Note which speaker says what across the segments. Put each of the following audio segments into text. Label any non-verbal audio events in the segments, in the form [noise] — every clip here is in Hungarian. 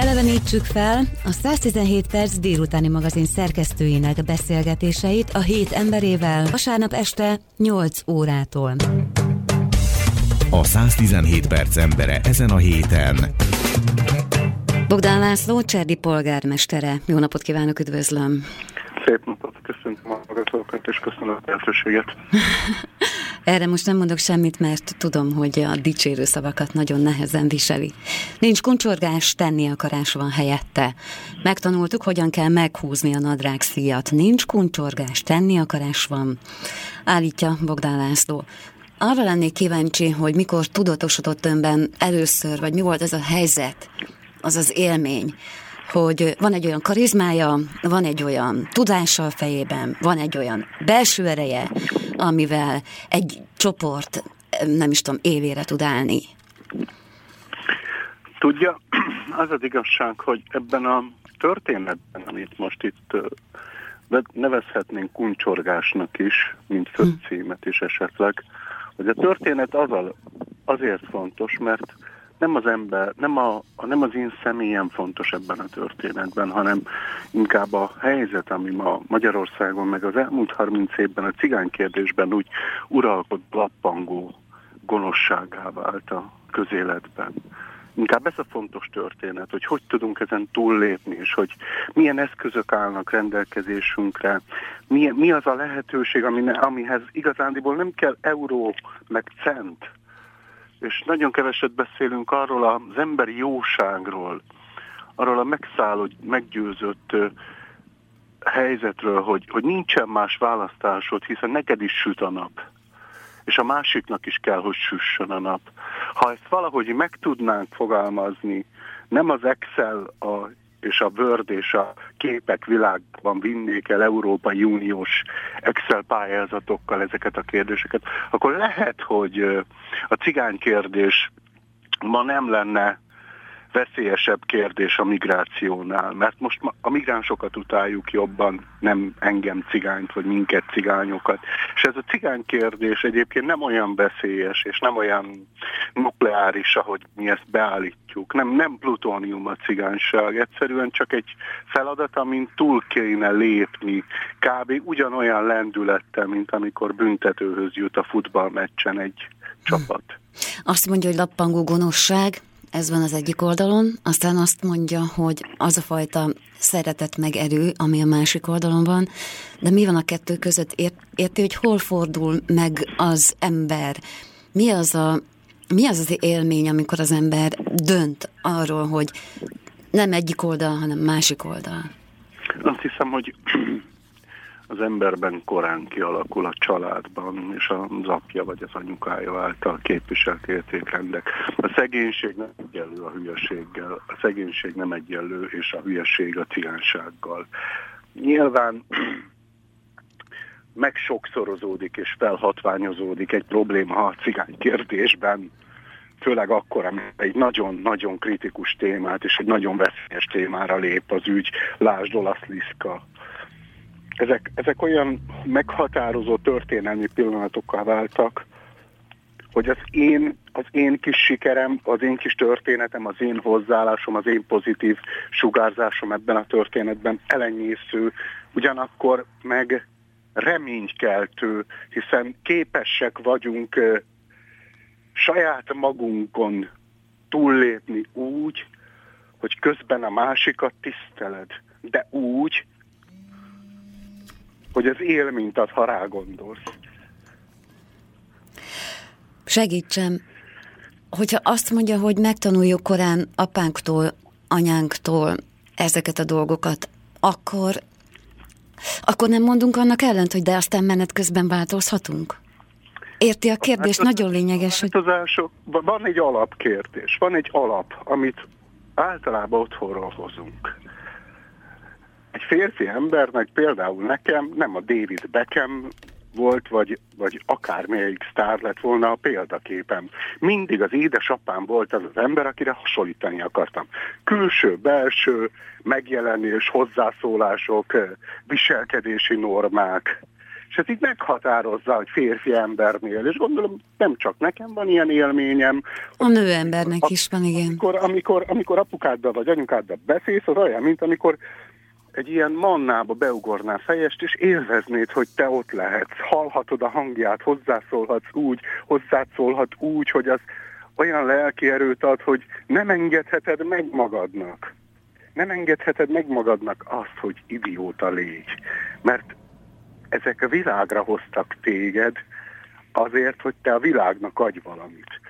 Speaker 1: Elevenítsük fel a 117 perc délutáni magazin szerkesztőinek beszélgetéseit a hét emberével vasárnap este 8 órától.
Speaker 2: A 117 perc embere ezen a héten.
Speaker 1: Bogdán László, Cserdi polgármestere. Jó napot kívánok, üdvözlöm!
Speaker 3: Szép napot, köszöntöm a hallgatókat, és köszönöm a lehetőséget. [laughs]
Speaker 1: Erre most nem mondok semmit, mert tudom, hogy a dicsérő szavakat nagyon nehezen viseli. Nincs kuncsorgás, tenni akarás van helyette. Megtanultuk, hogyan kell meghúzni a nadrág szíjat. Nincs kuncsorgás, tenni akarás van. Állítja Bogdán László. Arra lennék kíváncsi, hogy mikor tudatosodott önben először, vagy mi volt ez a helyzet, az az élmény, hogy van egy olyan karizmája, van egy olyan tudása a fejében, van egy olyan belső ereje, amivel egy csoport, nem is tudom, évére tud állni.
Speaker 3: Tudja, [clears throat] az az igazság, hogy ebben a történetben, amit most itt nevezhetnénk kuncsorgásnak is, mint főcímet is esetleg, hogy a történet az azért fontos, mert nem az ember, nem, a, nem az én személyem fontos ebben a történetben, hanem inkább a helyzet, ami ma Magyarországon, meg az elmúlt 30 évben a cigány kérdésben úgy uralkodott lappangó gonoszságá vált a közéletben. Inkább ez a fontos történet, hogy hogy tudunk ezen túllépni, és hogy milyen eszközök állnak rendelkezésünkre, mi, mi az a lehetőség, amihez igazándiból nem kell euró meg cent, és nagyon keveset beszélünk arról az emberi jóságról, arról a megszállott, meggyőzött helyzetről, hogy, hogy nincsen más választásod, hiszen neked is süt a nap, és a másiknak is kell, hogy süssön a nap. Ha ezt valahogy meg tudnánk fogalmazni, nem az Excel a és a Word és a képek világban vinnék el Európai Uniós Excel pályázatokkal ezeket a kérdéseket, akkor lehet, hogy a cigány kérdés ma nem lenne veszélyesebb kérdés a migrációnál, mert most a migránsokat utáljuk jobban, nem engem cigányt, vagy minket cigányokat. És ez a cigány kérdés egyébként nem olyan veszélyes, és nem olyan nukleáris, ahogy mi ezt beállítjuk. Nem, nem plutónium a cigányság, egyszerűen csak egy feladat, amin túl kéne lépni, kb. ugyanolyan lendülettel, mint amikor büntetőhöz jut a futballmeccsen egy csapat.
Speaker 1: Azt mondja, hogy lappangó gonoszság, ez van az egyik oldalon, aztán azt mondja, hogy az a fajta szeretet meg erő, ami a másik oldalon van, de mi van a kettő között? Ért, érti, hogy hol fordul meg az ember? Mi az, a, mi az az élmény, amikor az ember dönt arról, hogy nem egyik oldal, hanem másik oldal?
Speaker 3: Azt hiszem, hogy az emberben korán kialakul a családban, és az apja vagy az anyukája által képviselt értékrendek. A szegénység nem egyenlő a hülyeséggel, a szegénység nem egyenlő, és a hülyeség a cigánysággal. Nyilván [clears throat] megsokszorozódik és felhatványozódik egy probléma a cigány kérdésben, főleg akkor, amikor egy nagyon-nagyon kritikus témát és egy nagyon veszélyes témára lép az ügy, lásd Olasz Liszka ezek, ezek olyan meghatározó történelmi pillanatokkal váltak, hogy az én, az én kis sikerem, az én kis történetem, az én hozzáállásom, az én pozitív sugárzásom ebben a történetben elenyésző, ugyanakkor meg reménykeltő, hiszen képesek vagyunk saját magunkon túllépni úgy, hogy közben a másikat tiszteled, de úgy, hogy az élményt ad, ha rá gondolsz.
Speaker 1: Segítsem, hogyha azt mondja, hogy megtanuljuk korán apánktól, anyánktól ezeket a dolgokat, akkor, akkor nem mondunk annak ellent, hogy de aztán menet közben változhatunk? Érti a kérdés? Hát, nagyon lényeges,
Speaker 3: hogy... Van egy alapkérdés, van egy alap, amit általában otthonról hozunk egy férfi embernek, például nekem, nem a David Beckham volt, vagy, vagy akármelyik sztár lett volna a példaképem. Mindig az édesapám volt az az ember, akire hasonlítani akartam. Külső, belső, megjelenés, hozzászólások, viselkedési normák. És ez így meghatározza, hogy férfi embernél, és gondolom nem csak nekem van ilyen élményem.
Speaker 1: A nő embernek is van, igen.
Speaker 3: Amikor, amikor, amikor apukáddal vagy anyukáddal beszélsz, az olyan, mint amikor egy ilyen mannába beugornál fejest, és élveznéd, hogy te ott lehetsz. Hallhatod a hangját, hozzászólhatsz úgy, hozzászólhat úgy, hogy az olyan lelki erőt ad, hogy nem engedheted meg magadnak. Nem engedheted meg magadnak azt, hogy idióta légy. Mert ezek a világra hoztak téged azért, hogy te a világnak adj valamit.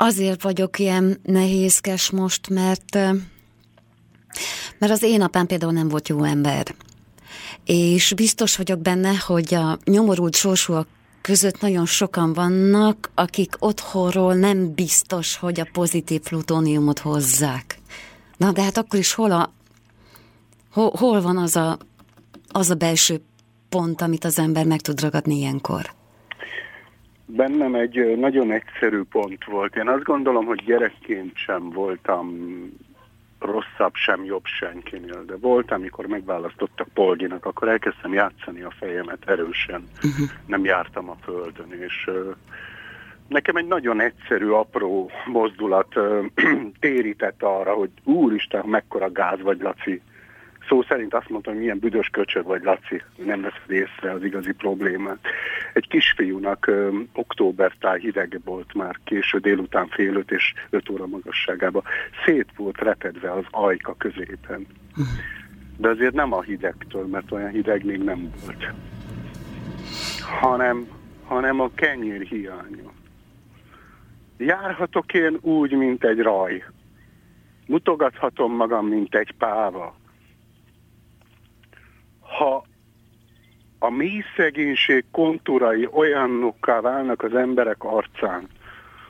Speaker 1: Azért vagyok ilyen nehézkes most, mert, mert az én apám például nem volt jó ember. És biztos vagyok benne, hogy a nyomorult sorsúak között nagyon sokan vannak, akik otthonról nem biztos, hogy a pozitív plutóniumot hozzák. Na, de hát akkor is hol, a, hol, hol van az a, az a belső pont, amit az ember meg tud ragadni ilyenkor?
Speaker 3: Bennem egy nagyon egyszerű pont volt. Én azt gondolom, hogy gyerekként sem voltam rosszabb sem, jobb senkinél, de volt, amikor megválasztottak Polginak, akkor elkezdtem játszani a fejemet erősen. Uh-huh. Nem jártam a földön, és uh, nekem egy nagyon egyszerű, apró mozdulat uh, [clears throat] térített arra, hogy úristen, mekkora gáz vagy, Laci. Szó szerint azt mondtam, hogy milyen büdös köcsög vagy, Laci, nem veszed észre az igazi problémát. Egy kisfiúnak ö, októbertáj hideg volt már késő délután fél öt és öt óra magasságában. Szét volt repedve az ajka középen. De azért nem a hidegtől, mert olyan hideg még nem volt. Hanem, hanem a kenyér hiánya. Járhatok én úgy, mint egy raj. Mutogathatom magam, mint egy páva ha a mély szegénység kontúrai olyanokká válnak az emberek arcán,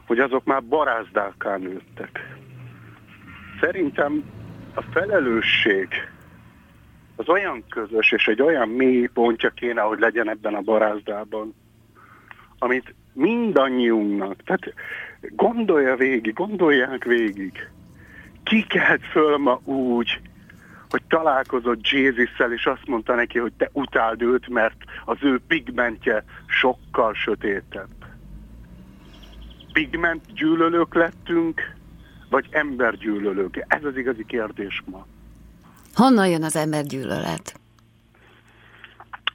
Speaker 3: hogy azok már barázdáká nőttek. Szerintem a felelősség az olyan közös és egy olyan mély pontja kéne, hogy legyen ebben a barázdában, amit mindannyiunknak, tehát gondolja végig, gondolják végig, ki kelt föl ma úgy, hogy találkozott Jézusszel, és azt mondta neki, hogy te utáld őt, mert az ő pigmentje sokkal sötétebb. Pigment gyűlölők lettünk, vagy embergyűlölők? Ez az igazi kérdés ma.
Speaker 1: Honnan jön az embergyűlölet?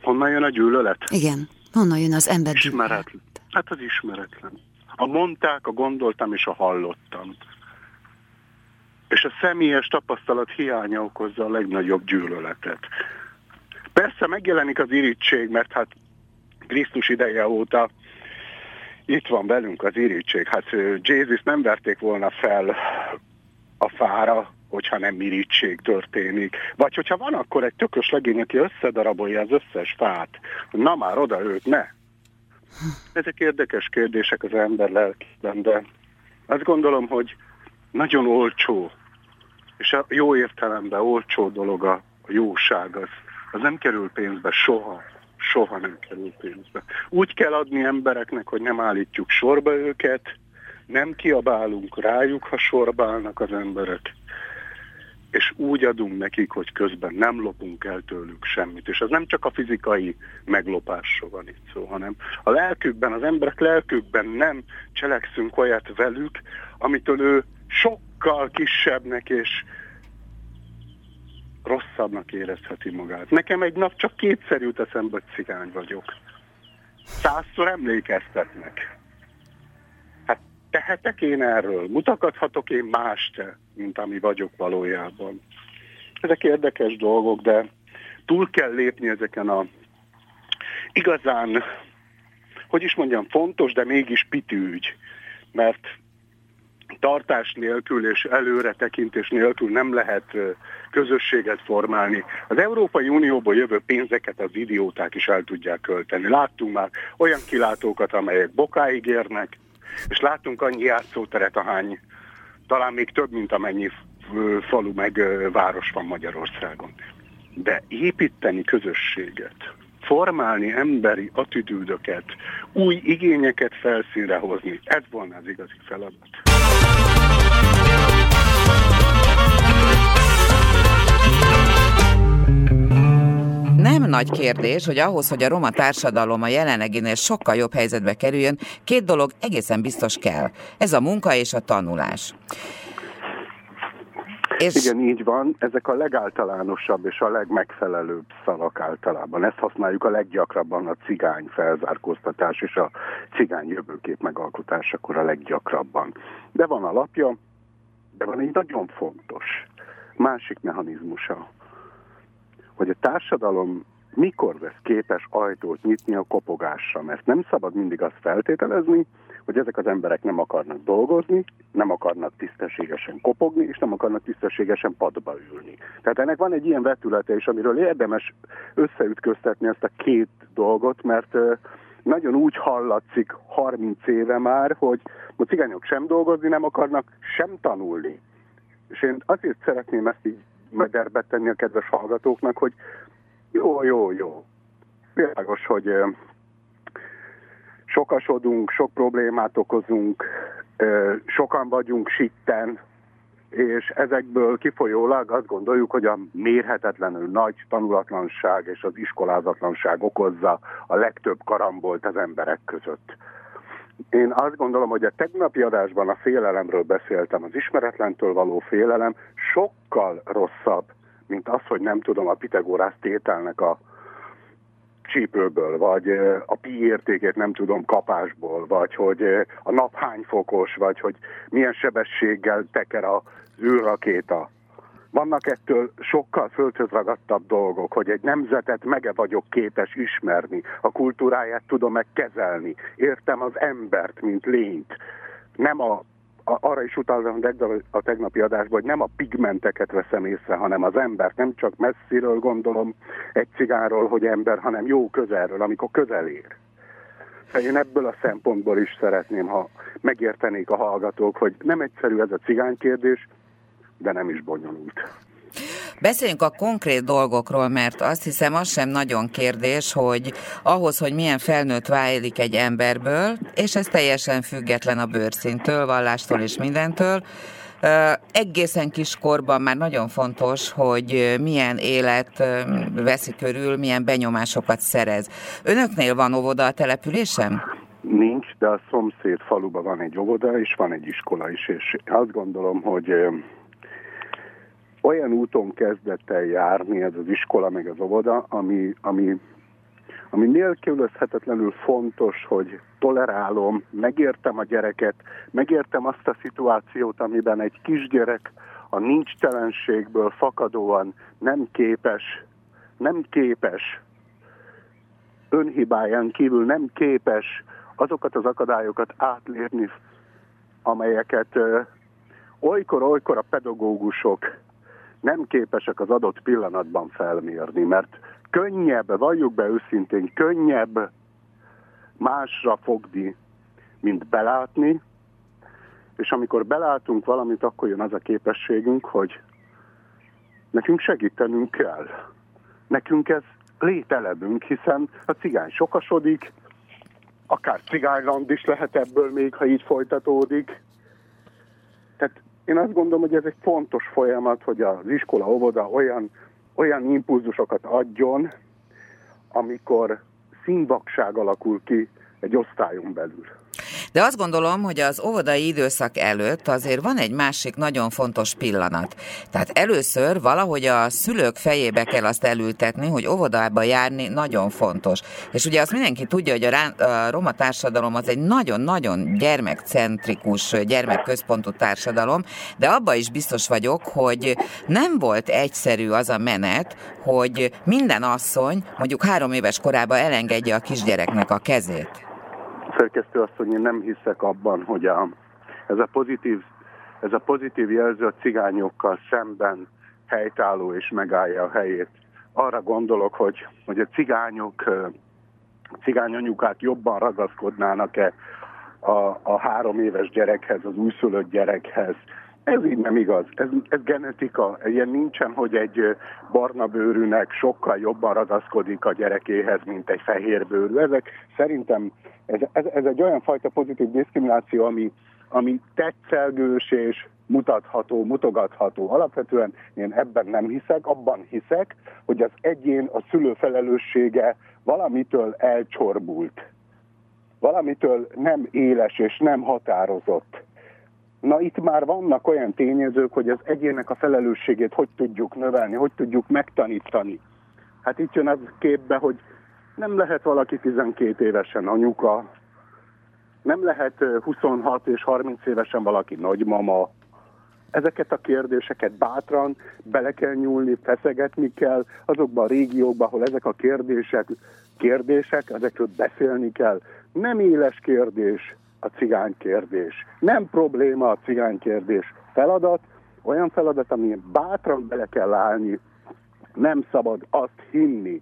Speaker 3: Honnan jön a gyűlölet?
Speaker 1: Igen. Honnan jön az embergyűlölet?
Speaker 3: Ismeretlen. Hát az ismeretlen. A mondták, a gondoltam és a hallottam és a személyes tapasztalat hiánya okozza a legnagyobb gyűlöletet. Persze megjelenik az irítség, mert hát Krisztus ideje óta itt van velünk az irítség. Hát Jézus nem verték volna fel a fára, hogyha nem irítség történik. Vagy hogyha van akkor egy tökös legény, aki összedarabolja az összes fát, na már oda őt, ne. Ezek érdekes kérdések az ember lelkében, de azt gondolom, hogy nagyon olcsó és a jó értelemben olcsó dolog a, a jóság, az, az nem kerül pénzbe soha. Soha nem kerül pénzbe. Úgy kell adni embereknek, hogy nem állítjuk sorba őket, nem kiabálunk rájuk, ha sorba állnak az emberek, és úgy adunk nekik, hogy közben nem lopunk el tőlük semmit. És az nem csak a fizikai meglopásról van itt szó, hanem a lelkükben, az emberek lelkükben nem cselekszünk olyat velük, amitől ő sokkal kisebbnek és rosszabbnak érezheti magát. Nekem egy nap csak kétszer jut eszembe, hogy cigány vagyok. Százszor emlékeztetnek. Hát tehetek én erről? Mutakathatok én mást, mint ami vagyok valójában? Ezek érdekes dolgok, de túl kell lépni ezeken a igazán, hogy is mondjam, fontos, de mégis pitűgy. Mert tartás nélkül és előre tekintés nélkül nem lehet közösséget formálni. Az Európai Unióból jövő pénzeket az idióták is el tudják költeni. Láttunk már olyan kilátókat, amelyek bokáig érnek, és láttunk annyi játszóteret, ahány talán még több, mint amennyi falu meg város van Magyarországon. De építeni közösséget, formálni emberi attitűdöket, új igényeket felszínre hozni, ez volna az igazi feladat.
Speaker 4: nem nagy kérdés, hogy ahhoz, hogy a roma társadalom a jelenleginél sokkal jobb helyzetbe kerüljön, két dolog egészen biztos kell. Ez a munka és a tanulás.
Speaker 3: És... Igen, így van. Ezek a legáltalánosabb és a legmegfelelőbb szavak általában. Ezt használjuk a leggyakrabban a cigány felzárkóztatás és a cigány jövőkép megalkotásakor a leggyakrabban. De van alapja, de van egy nagyon fontos másik mechanizmusa, hogy a társadalom mikor lesz képes ajtót nyitni a kopogásra, mert nem szabad mindig azt feltételezni, hogy ezek az emberek nem akarnak dolgozni, nem akarnak tisztességesen kopogni, és nem akarnak tisztességesen padba ülni. Tehát ennek van egy ilyen vetülete is, amiről érdemes összeütköztetni ezt a két dolgot, mert nagyon úgy hallatszik 30 éve már, hogy a cigányok sem dolgozni nem akarnak, sem tanulni. És én azért szeretném ezt így mederbe tenni a kedves hallgatóknak, hogy jó, jó, jó. Világos, hogy sokasodunk, sok problémát okozunk, sokan vagyunk sitten, és ezekből kifolyólag azt gondoljuk, hogy a mérhetetlenül nagy tanulatlanság és az iskolázatlanság okozza a legtöbb karambolt az emberek között. Én azt gondolom, hogy a tegnapi adásban a félelemről beszéltem, az ismeretlentől való félelem sokkal rosszabb, mint az, hogy nem tudom a Pitagórász tételnek a csípőből, vagy a pi értékét nem tudom kapásból, vagy hogy a nap hány fokos, vagy hogy milyen sebességgel teker az űrrakéta. Vannak ettől sokkal földhöz ragadtabb dolgok, hogy egy nemzetet mege vagyok képes ismerni, a kultúráját tudom megkezelni, értem az embert, mint lényt, nem a arra is utaltam a tegnapi adásban, hogy nem a pigmenteket veszem észre, hanem az embert. Nem csak messziről gondolom egy cigáról, hogy ember, hanem jó közelről, amikor közel ér. Én ebből a szempontból is szeretném, ha megértenék a hallgatók, hogy nem egyszerű ez a cigánykérdés, de nem is bonyolult.
Speaker 4: Beszéljünk a konkrét dolgokról, mert azt hiszem az sem nagyon kérdés, hogy ahhoz, hogy milyen felnőtt válik egy emberből, és ez teljesen független a bőrszintől, vallástól és mindentől, egészen kiskorban már nagyon fontos, hogy milyen élet veszi körül, milyen benyomásokat szerez. Önöknél van óvoda a településen?
Speaker 3: Nincs, de a szomszéd faluban van egy óvoda, és van egy iskola is, és azt gondolom, hogy olyan úton kezdett el járni ez az iskola meg az óvoda, ami, ami, ami nélkülözhetetlenül fontos, hogy tolerálom, megértem a gyereket, megértem azt a szituációt, amiben egy kisgyerek a nincstelenségből fakadóan nem képes, nem képes, önhibáján kívül nem képes azokat az akadályokat átlérni, amelyeket olykor-olykor a pedagógusok nem képesek az adott pillanatban felmérni, mert könnyebb, valljuk be őszintén, könnyebb másra fogni, mint belátni, és amikor belátunk valamit, akkor jön az a képességünk, hogy nekünk segítenünk kell. Nekünk ez lételebünk, hiszen a cigány sokasodik, akár cigányland is lehet ebből még, ha így folytatódik. Tehát én azt gondolom, hogy ez egy fontos folyamat, hogy az iskola, óvoda olyan, olyan impulzusokat adjon, amikor színvakság alakul ki egy osztályon belül.
Speaker 4: De azt gondolom, hogy az óvodai időszak előtt azért van egy másik nagyon fontos pillanat. Tehát először valahogy a szülők fejébe kell azt elültetni, hogy óvodába járni nagyon fontos. És ugye azt mindenki tudja, hogy a, rá, a roma társadalom az egy nagyon-nagyon gyermekcentrikus, gyermekközpontú társadalom, de abba is biztos vagyok, hogy nem volt egyszerű az a menet, hogy minden asszony mondjuk három éves korában elengedje a kisgyereknek a kezét
Speaker 3: szerkesztő azt, hogy én nem hiszek abban, hogy a, ez, a pozitív, ez a pozitív jelző a cigányokkal szemben helytálló és megállja a helyét. Arra gondolok, hogy, hogy a cigányok, cigányanyukák jobban ragaszkodnának-e a, a három éves gyerekhez, az újszülött gyerekhez. Ez így nem igaz. Ez, ez genetika. Ilyen nincsen, hogy egy barna bőrűnek sokkal jobban ragaszkodik a gyerekéhez, mint egy fehér bőrű. Ezek szerintem ez, ez, ez egy olyan fajta pozitív diszkrimináció, ami, ami tetszelgős és mutatható, mutogatható. Alapvetően én ebben nem hiszek, abban hiszek, hogy az egyén a szülő felelőssége valamitől elcsorbult. Valamitől nem éles és nem határozott. Na itt már vannak olyan tényezők, hogy az egyének a felelősségét hogy tudjuk növelni, hogy tudjuk megtanítani. Hát itt jön az képbe, hogy nem lehet valaki 12 évesen anyuka, nem lehet 26 és 30 évesen valaki nagymama. Ezeket a kérdéseket bátran bele kell nyúlni, feszegetni kell azokban a régiókban, ahol ezek a kérdések, kérdések, ezekről beszélni kell. Nem éles kérdés a cigány kérdés. Nem probléma a cigány kérdés. Feladat, olyan feladat, ami bátran bele kell állni. Nem szabad azt hinni,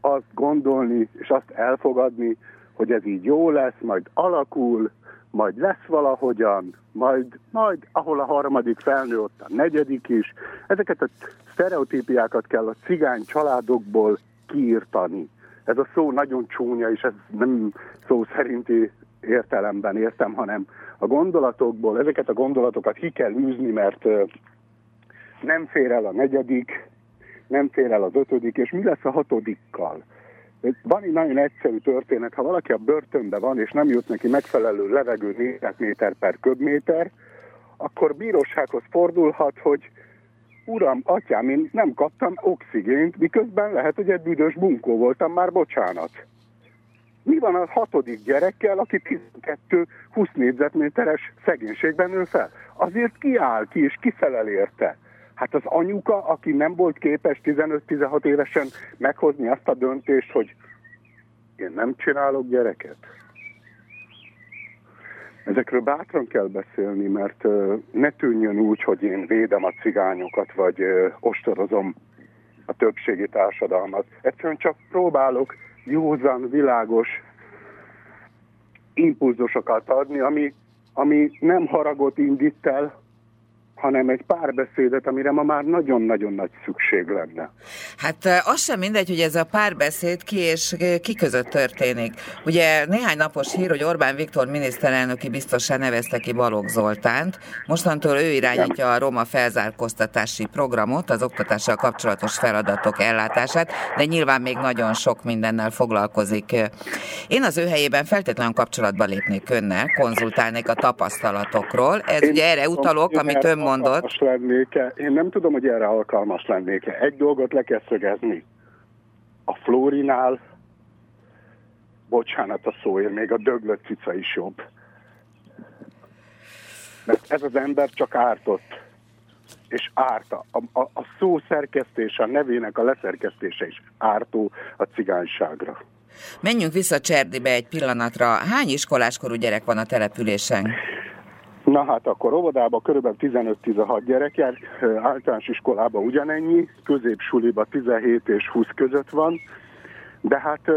Speaker 3: azt gondolni, és azt elfogadni, hogy ez így jó lesz, majd alakul, majd lesz valahogyan, majd, majd ahol a harmadik felnő, ott a negyedik is. Ezeket a sztereotípiákat kell a cigány családokból kiírtani. Ez a szó nagyon csúnya, és ez nem szó szerinti értelemben értem, hanem a gondolatokból, ezeket a gondolatokat ki kell űzni, mert nem fér el a negyedik, nem fér el az ötödik, és mi lesz a hatodikkal? Van egy nagyon egyszerű történet, ha valaki a börtönben van, és nem jut neki megfelelő levegő négyzetméter per köbméter, akkor bírósághoz fordulhat, hogy uram, atyám, én nem kaptam oxigént, miközben lehet, hogy egy büdös bunkó voltam, már bocsánat. Mi van a hatodik gyerekkel, aki 12-20 négyzetméteres szegénységben nő fel? Azért kiáll ki, és kifelel érte. Hát az anyuka, aki nem volt képes 15-16 évesen meghozni azt a döntést, hogy én nem csinálok gyereket. Ezekről bátran kell beszélni, mert ne tűnjön úgy, hogy én védem a cigányokat, vagy ostorozom a többségi társadalmat. Egyszerűen csak próbálok józan, világos impulzusokat adni, ami, ami nem haragot indít el, hanem egy párbeszédet, amire ma már nagyon-nagyon nagy szükség lenne.
Speaker 4: Hát az sem mindegy, hogy ez a párbeszéd ki és ki között történik. Ugye néhány napos hír, hogy Orbán Viktor miniszterelnöki biztosan nevezte ki Balogh Zoltánt. Mostantól ő irányítja a Roma felzárkóztatási programot, az oktatással kapcsolatos feladatok ellátását, de nyilván még nagyon sok mindennel foglalkozik. Én az ő helyében feltétlenül kapcsolatba lépnék önnel, konzultálnék a tapasztalatokról. Ez Én ugye erre utalok, amit ön mondott.
Speaker 3: Lennék-e. Én nem tudom, hogy erre alkalmas lennék-e. Egy dolgot le kell szögezni. A Florinál, bocsánat a szóért, még a döglött cica is jobb. Mert ez az ember csak ártott. És árta. A, a, a szó szerkesztése, a nevének a leszerkesztése is ártó a cigányságra.
Speaker 4: Menjünk vissza Cserdibe egy pillanatra. Hány iskoláskorú gyerek van a településen?
Speaker 3: Na hát akkor óvodában kb. 15-16 gyerek jár, általános iskolában ugyanennyi, középsuliba 17 és 20 között van, de hát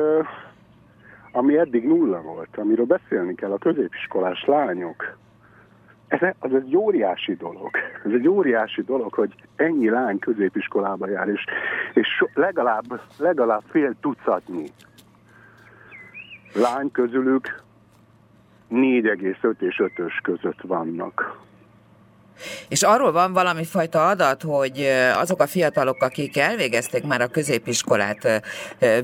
Speaker 3: ami eddig nulla volt, amiről beszélni kell, a középiskolás lányok, ez, az egy óriási dolog. Ez egy óriási dolog, hogy ennyi lány középiskolába jár, és, és legalább, legalább fél tucatnyi lány közülük 4,5 és 5-ös között vannak.
Speaker 4: És arról van valami fajta adat, hogy azok a fiatalok, akik elvégezték már a középiskolát,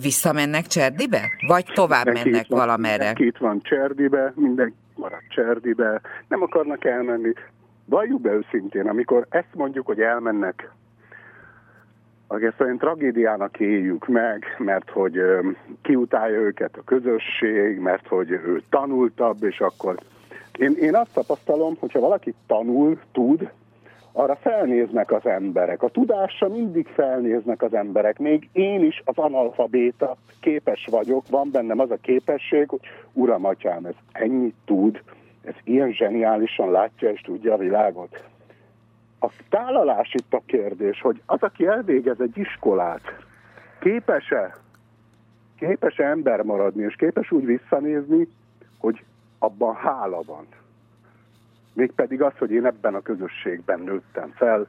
Speaker 4: visszamennek Cserdibe? Vagy tovább mindenki mennek van, valamerre?
Speaker 3: Mindenki itt van Cserdibe, mindenki marad Cserdibe, nem akarnak elmenni. Valljuk be őszintén, amikor ezt mondjuk, hogy elmennek ezt olyan tragédiának éljük meg, mert hogy kiutálja őket a közösség, mert hogy ő tanultabb, és akkor én, én azt tapasztalom, hogyha valaki tanul, tud, arra felnéznek az emberek. A tudásra mindig felnéznek az emberek. Még én is az analfabéta képes vagyok, van bennem az a képesség, hogy uram, atyám, ez ennyit tud, ez ilyen zseniálisan látja és tudja a világot. A tálalás itt a kérdés, hogy az, aki elvégez egy iskolát, képes-e képes-e ember maradni, és képes úgy visszanézni, hogy abban hála van. Mégpedig az, hogy én ebben a közösségben nőttem fel,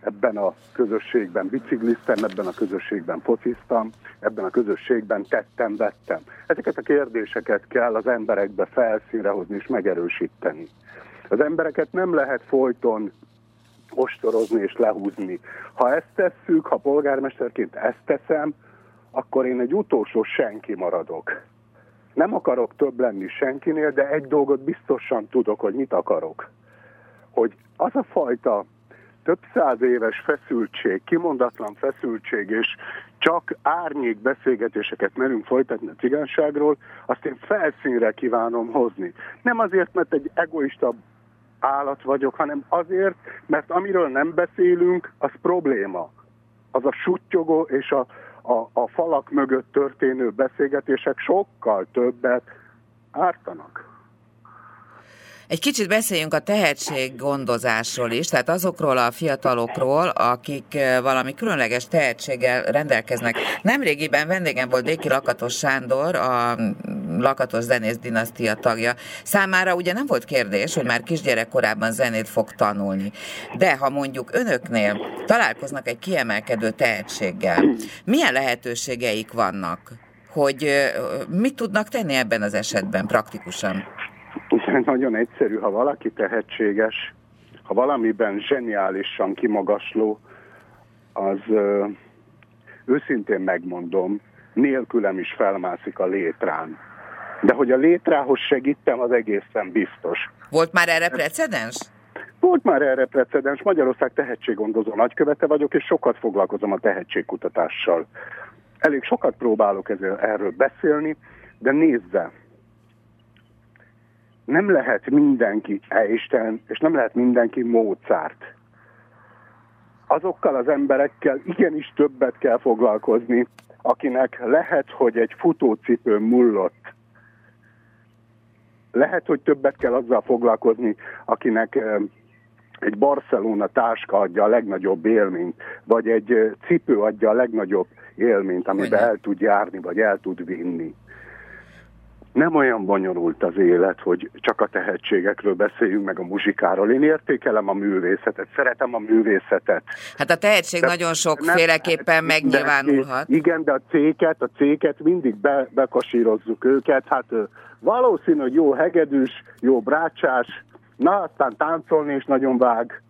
Speaker 3: ebben a közösségben bicikliztem, ebben a közösségben fociztam, ebben a közösségben tettem, vettem. Ezeket a kérdéseket kell az emberekbe felszínre hozni és megerősíteni. Az embereket nem lehet folyton ostorozni és lehúzni. Ha ezt tesszük, ha polgármesterként ezt teszem, akkor én egy utolsó senki maradok. Nem akarok több lenni senkinél, de egy dolgot biztosan tudok, hogy mit akarok. Hogy az a fajta több száz éves feszültség, kimondatlan feszültség, és csak árnyék beszélgetéseket merünk folytatni a cigányságról, azt én felszínre kívánom hozni. Nem azért, mert egy egoista állat vagyok, hanem azért, mert amiről nem beszélünk, az probléma. Az a sutyogó és a, a, a falak mögött történő beszélgetések sokkal többet ártanak.
Speaker 4: Egy kicsit beszéljünk a tehetséggondozásról is, tehát azokról a fiatalokról, akik valami különleges tehetséggel rendelkeznek. Nemrégiben vendégem volt Déki Lakatos Sándor, a Lakatos zenész dinasztia tagja. Számára ugye nem volt kérdés, hogy már kisgyerekkorában zenét fog tanulni. De ha mondjuk önöknél találkoznak egy kiemelkedő tehetséggel, milyen lehetőségeik vannak? Hogy mit tudnak tenni ebben az esetben praktikusan?
Speaker 3: Hiszen nagyon egyszerű, ha valaki tehetséges, ha valamiben zseniálisan kimagasló, az ö, őszintén megmondom, nélkülem is felmászik a létrán. De hogy a létrához segítem, az egészen biztos.
Speaker 4: Volt már erre precedens?
Speaker 3: Volt már erre precedens. Magyarország tehetséggondozó nagykövete vagyok, és sokat foglalkozom a tehetségkutatással. Elég sokat próbálok ezzel, erről beszélni, de nézze, nem lehet mindenki Einstein, és nem lehet mindenki Mozart. Azokkal az emberekkel igenis többet kell foglalkozni, akinek lehet, hogy egy futócipő mullott. Lehet, hogy többet kell azzal foglalkozni, akinek egy Barcelona táska adja a legnagyobb élményt, vagy egy cipő adja a legnagyobb élményt, amiben el tud járni, vagy el tud vinni nem olyan bonyolult az élet, hogy csak a tehetségekről beszéljünk, meg a muzsikáról. Én értékelem a művészetet, szeretem a művészetet.
Speaker 4: Hát a tehetség de nagyon sokféleképpen megnyilvánulhat.
Speaker 3: De, igen, de a céket, a céket mindig be, bekasírozzuk őket. Hát valószínű, hogy jó hegedűs, jó brácsás, na aztán táncolni is nagyon vág.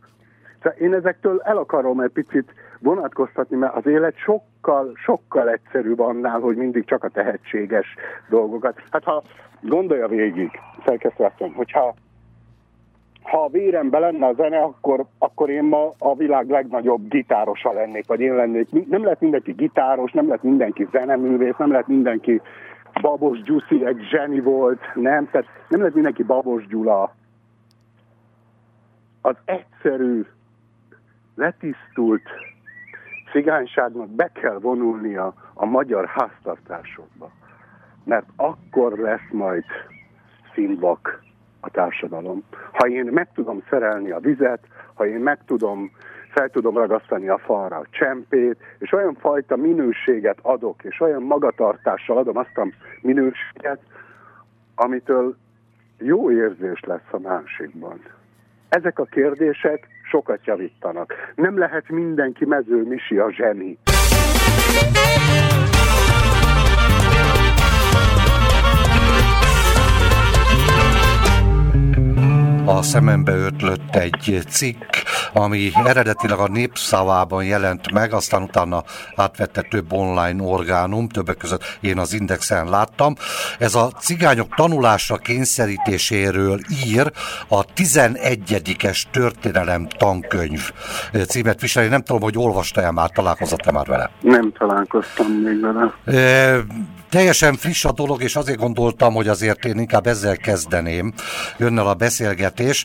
Speaker 3: Szóval én ezektől el akarom egy picit vonatkoztatni, mert az élet sokkal, sokkal egyszerűbb annál, hogy mindig csak a tehetséges dolgokat. Hát ha gondolja végig, szerkesztőasszony, hogyha ha a véremben lenne a zene, akkor, akkor én ma a világ legnagyobb gitárosa lennék, vagy én lennék. Nem lehet mindenki gitáros, nem lehet mindenki zeneművész, nem lehet mindenki Babos Gyuszi egy zseni volt, nem, tehát nem lehet mindenki Babos Gyula. Az egyszerű, letisztult, cigányságnak be kell vonulnia a magyar háztartásokba, mert akkor lesz majd színvak a társadalom. Ha én meg tudom szerelni a vizet, ha én meg tudom, fel tudom ragasztani a falra a csempét, és olyan fajta minőséget adok, és olyan magatartással adom azt a minőséget, amitől jó érzés lesz a másikban. Ezek a kérdések sokat javítanak. Nem lehet mindenki mező misi a zseni.
Speaker 5: a szemembe ötlött egy cikk, ami eredetileg a népszavában jelent meg, aztán utána átvette több online orgánum, többek között én az Indexen láttam. Ez a cigányok tanulásra kényszerítéséről ír a 11-es történelem tankönyv címet viseli. Nem tudom, hogy olvasta-e már, találkozott-e már vele?
Speaker 3: Nem találkoztam még vele. E,
Speaker 5: teljesen friss a dolog, és azért gondoltam, hogy azért én inkább ezzel kezdeném önnel a beszélgetés.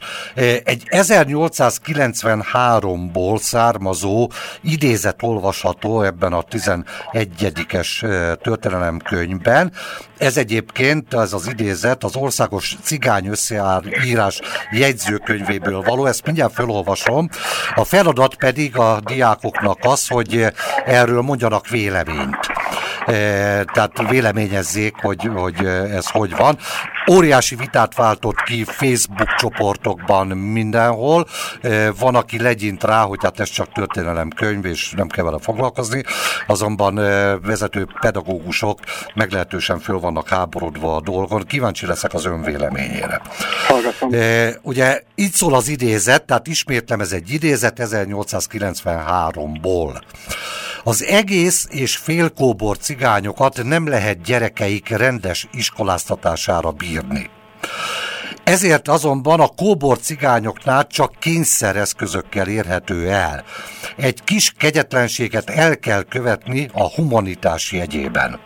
Speaker 5: Egy 1893-ból származó idézet olvasható ebben a 11-es történelemkönyvben. Ez egyébként, ez az idézet az Országos Cigány Összeírás jegyzőkönyvéből való, ezt mindjárt felolvasom. A feladat pedig a diákoknak az, hogy erről mondjanak véleményt. Tehát véleményezzék, hogy, hogy ez hogy van. Óriási vitát váltott ki Facebook csoportokban mindenhol. Van, aki legyint rá, hogy hát ez csak történelemkönyv, és nem kell vele foglalkozni, azonban vezető pedagógusok meglehetősen föl vannak háborodva a dolgon. Kíváncsi leszek az ön véleményére.
Speaker 3: Hallgatom.
Speaker 5: Ugye így szól az idézet, tehát ismétlem ez egy idézet 1893-ból. Az egész és félkóbor cigányokat nem lehet gyerekeik rendes iskoláztatására bírni. Ezért azonban a kóbor cigányoknál csak kényszereszközökkel érhető el. Egy kis kegyetlenséget el kell követni a humanitás jegyében.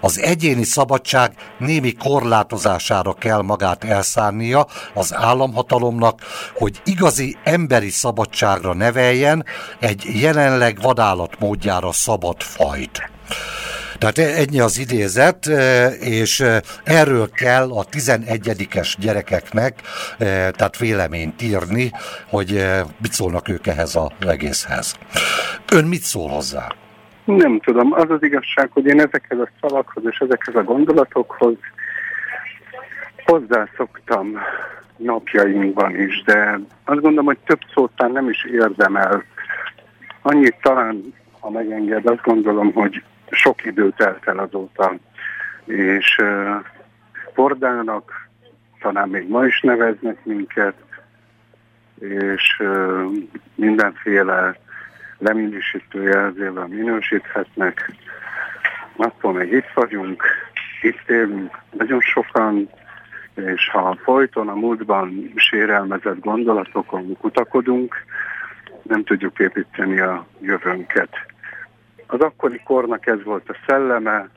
Speaker 5: Az egyéni szabadság némi korlátozására kell magát elszánnia az államhatalomnak, hogy igazi emberi szabadságra neveljen egy jelenleg vadállat módjára szabad fajt. Tehát e- ennyi az idézet, e, és e, erről kell a 11-es gyerekeknek tehát véleményt írni, hogy mit szólnak ők ehhez az egészhez. Ön mit szól hozzá?
Speaker 3: Nem tudom. Az az igazság, hogy én ezekhez a szavakhoz és ezekhez a gondolatokhoz hozzászoktam napjainkban is, de azt gondolom, hogy több szót nem is érdemel. Annyit talán, ha megenged, azt gondolom, hogy sok idő telt el azóta, és Fordának talán még ma is neveznek minket, és mindenféle leminősítő jelzével minősíthetnek. Attól még itt vagyunk, itt élünk, nagyon sokan, és ha folyton a múltban sérelmezett gondolatokon kutakodunk, nem tudjuk építeni a jövőnket. Az akkori kornak ez volt a szelleme.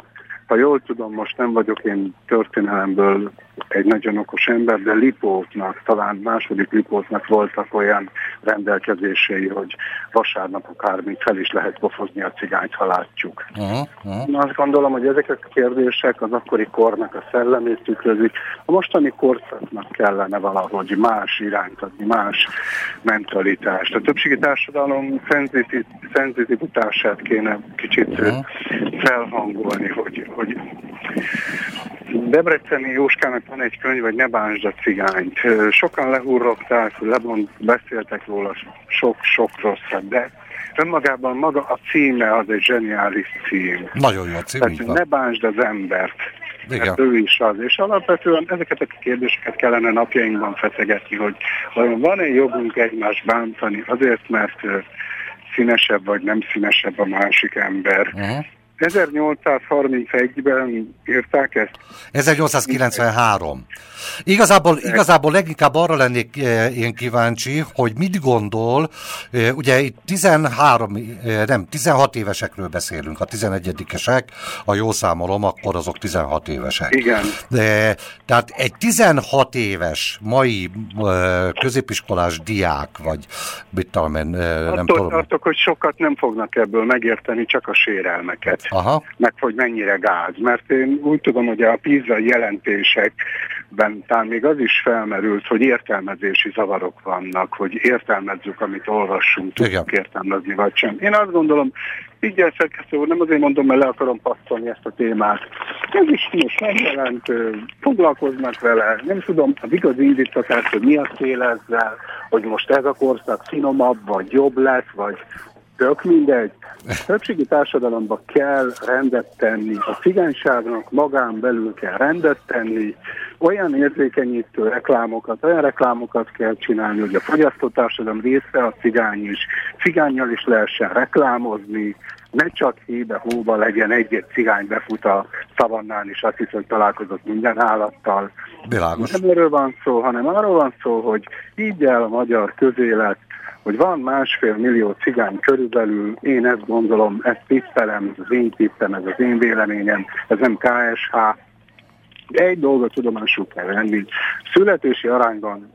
Speaker 3: Ha jól tudom, most nem vagyok én történelemből egy nagyon okos ember, de Lipótnak, talán második Lipótnak voltak olyan rendelkezései, hogy vasárnap akármit fel is lehet pofozni a cigányt, ha látjuk. Uh-huh, uh-huh. Azt gondolom, hogy ezek a kérdések az akkori kornak a szellemét tükrözik. A mostani korszaknak kellene valahogy más irányt adni, más mentalitást. A többségi társadalom szenzitivitását kéne kicsit uh-huh. felhangolni, hogy, hogy Debreceni Jóskának van egy könyv, hogy ne bánsd a cigányt. Sokan lehurrogták, lebont, beszéltek róla sok-sok rosszat, de önmagában maga a címe az egy zseniális cím.
Speaker 5: Nagyon jó cím,
Speaker 3: Tehát ne bánsd az embert. Igen. Mert ő is az. És alapvetően ezeket a kérdéseket kellene napjainkban feszegetni, hogy vajon van-e jogunk egymást bántani azért, mert színesebb vagy nem színesebb a másik ember. Uh-huh. 1831-ben írták ezt?
Speaker 5: 1893. Igazából, igazából leginkább arra lennék eh, én kíváncsi, hogy mit gondol, eh, ugye itt 13, eh, nem, 16 évesekről beszélünk, a 11-esek, a jó számolom, akkor azok 16 évesek.
Speaker 3: Igen.
Speaker 5: De, tehát egy 16 éves mai középiskolás diák, vagy mit tudom én, nem
Speaker 3: Attól tudom. Tartok, hogy sokat nem fognak ebből megérteni, csak a sérelmeket. Aha. Meg hogy mennyire gáz. Mert én úgy tudom, hogy a PISA jelentésekben talán még az is felmerült, hogy értelmezési zavarok vannak, hogy értelmezzük, amit olvassunk, tudjuk értelmezni, vagy sem. Én azt gondolom, így szerkesztő úr, nem azért mondom, mert le akarom passzolni ezt a témát. Ez is most megjelent, foglalkoznak vele, nem tudom az igazi indítatás, hogy mi a cél ezzel, hogy most ez a korszak finomabb, vagy jobb lesz, vagy tök mindegy. Többségi társadalomban kell rendet tenni, a cigányságnak magán belül kell rendet tenni, olyan érzékenyítő reklámokat, olyan reklámokat kell csinálni, hogy a fogyasztó társadalom része a cigány is, cigányjal is lehessen reklámozni, ne csak hébe hóba legyen egy-egy cigány befut a szavannán, és azt hisz, hogy találkozott minden állattal.
Speaker 5: Világos.
Speaker 3: Nem erről van szó, hanem arról van szó, hogy így el a magyar közélet, hogy van másfél millió cigány körülbelül, én ezt gondolom, ezt tippelem, ez az én tippem, ez az én véleményem, ez nem KSH, egy dolgot tudomásul kell venni, születési arányban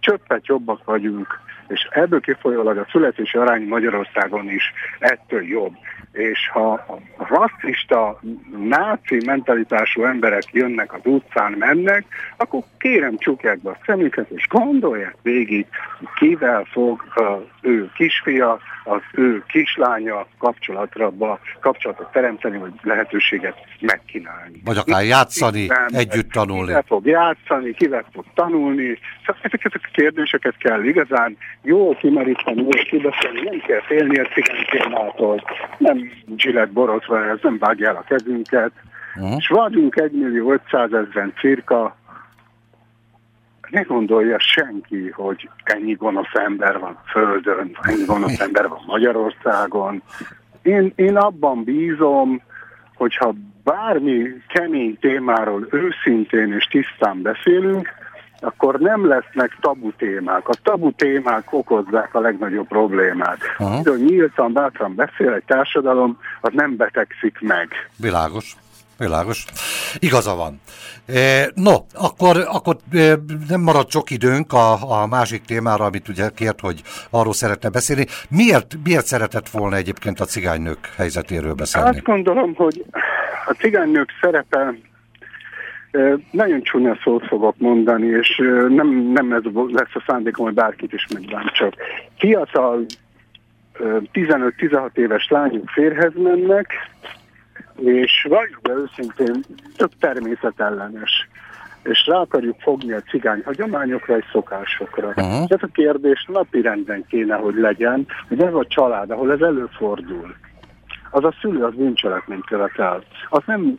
Speaker 3: csöppet jobbak vagyunk, és ebből kifolyólag a születési arány Magyarországon is ettől jobb és ha a rasszista, náci mentalitású emberek jönnek az utcán, mennek, akkor kérem csukják be a szemüket, és gondolják végig, kivel fog az ő kisfia, az ő kislánya kapcsolatra, kapcsolatot teremteni, vagy lehetőséget megkínálni.
Speaker 5: Vagy akár játszani, Itt, együtt tanulni.
Speaker 3: Kivel fog játszani, kivel fog tanulni. Szóval ezeket a kérdéseket kell igazán jó kimeríteni, jó kibeszélni, nem kell félni a cigány nem Gillette borotva, ez nem vágja el a kezünket. Uh-huh. És vagyunk 1 millió 500 ezeren cirka, ne gondolja senki, hogy ennyi gonosz ember van Földön, ennyi gonosz ember van Magyarországon. Én, én abban bízom, hogyha bármi kemény témáról őszintén és tisztán beszélünk, akkor nem lesznek tabu témák. A tabu témák okozzák a legnagyobb problémát. Uh-huh. Nyíltan, bátran beszél egy társadalom, az nem betegszik meg.
Speaker 5: Világos. Világos. Igaza van. E, no, akkor, akkor e, nem maradt sok időnk a, a másik témára, amit ugye kért, hogy arról szeretne beszélni. Miért, miért szeretett volna egyébként a cigánynők helyzetéről beszélni?
Speaker 3: Azt gondolom, hogy a cigánynők szerepe nagyon csúnya szót fogok mondani, és nem, nem ez lesz a szándékom, hogy bárkit is megbántsak. Fiatal 15-16 éves lányok férhez mennek, és valljuk be őszintén, tök természetellenes és rá akarjuk fogni a cigány hagyományokra és szokásokra. Uh-huh. Ez a kérdés napi renden kéne, hogy legyen, hogy ez a család, ahol ez előfordul, az a szülő az bűncselekményt követel. Az nem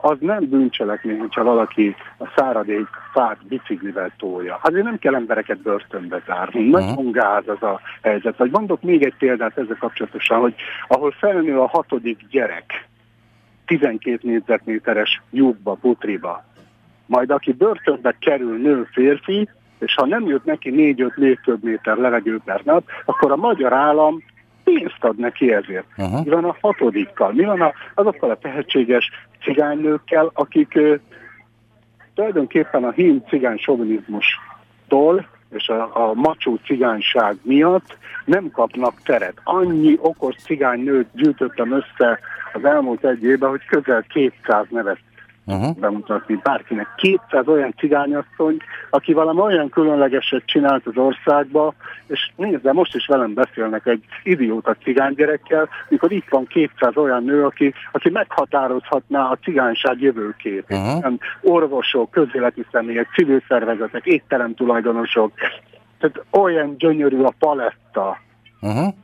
Speaker 3: az nem bűncselekmény, hogyha valaki a száradék fát biciklivel tolja. Azért nem kell embereket börtönbe zárni. Nagyon gáz az a helyzet. Vagy mondok még egy példát ezzel kapcsolatosan, hogy ahol felnő a hatodik gyerek 12 négyzetméteres lyukba, putriba, majd aki börtönbe kerül nő férfi, és ha nem jött neki 4-5 négyköbméter levegő per nap, akkor a magyar állam pénzt ad neki ezért. Uh-huh. Mi van a hatodikkal? Mi van a, azokkal a tehetséges cigánynőkkel, akik ö, tulajdonképpen a hím cigány sovinizmustól és a, a macsó cigányság miatt nem kapnak teret. Annyi okos cigánynőt gyűjtöttem össze az elmúlt egy évben, hogy közel 200 nevet uh-huh. bemutatni bárkinek. 200 olyan cigányasszony, aki valami olyan különlegeset csinált az országba, és nézd, most is velem beszélnek egy idióta cigánygyerekkel, mikor itt van 200 olyan nő, aki, aki meghatározhatná a cigányság jövőkét. Uh-huh. Orvosok, közéleti személyek, civil szervezetek, étterem tulajdonosok. Tehát olyan gyönyörű a paletta.
Speaker 5: Uh-huh.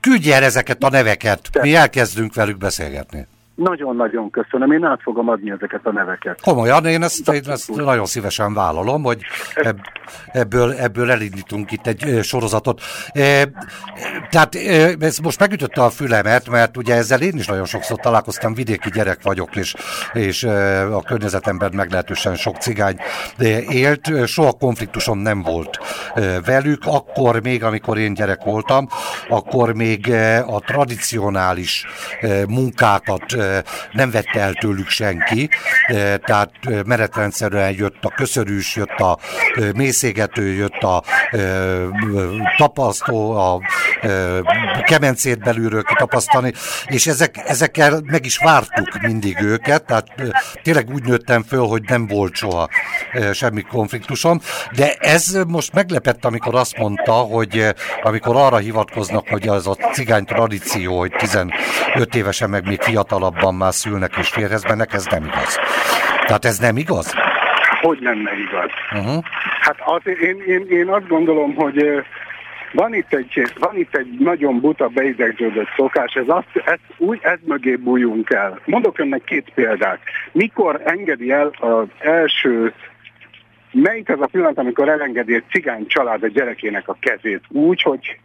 Speaker 5: Küldj el ezeket a neveket, mi elkezdünk velük beszélgetni.
Speaker 3: Nagyon-nagyon köszönöm, én át fogom adni ezeket a neveket.
Speaker 5: Komolyan, én ezt, én ezt nagyon szívesen vállalom, hogy ebb, ebből, ebből elindítunk itt egy sorozatot. Tehát ez most megütötte a fülemet, mert ugye ezzel én is nagyon sokszor találkoztam, vidéki gyerek vagyok, és, és a környezetemben meglehetősen sok cigány élt, soha konfliktusom nem volt velük, akkor még, amikor én gyerek voltam, akkor még a tradicionális munkákat nem vette el tőlük senki, tehát menetrendszerűen jött a köszörűs, jött a mészégető, jött a tapasztó, a kemencét belülről kitapasztani, és ezek, ezekkel meg is vártuk mindig őket, tehát tényleg úgy nőttem föl, hogy nem volt soha semmi konfliktusom, de ez most meglepett, amikor azt mondta, hogy amikor arra hivatkoznak, hogy az a cigány tradíció, hogy 15 évesen meg még fiatalabb fiatalabban már szülnek és férhez mennek, ez nem igaz. Tehát ez nem igaz?
Speaker 3: Hogy lenne igaz? Uh-huh. Hát az, én, én, én azt gondolom, hogy van itt egy, van itt egy nagyon buta beidegződött szokás, ez, azt, ez, úgy, ez mögé bújunk el. Mondok önnek két példát. Mikor engedi el az első melyik az a pillanat, amikor elengedi egy cigány család a gyerekének a kezét úgy, hogy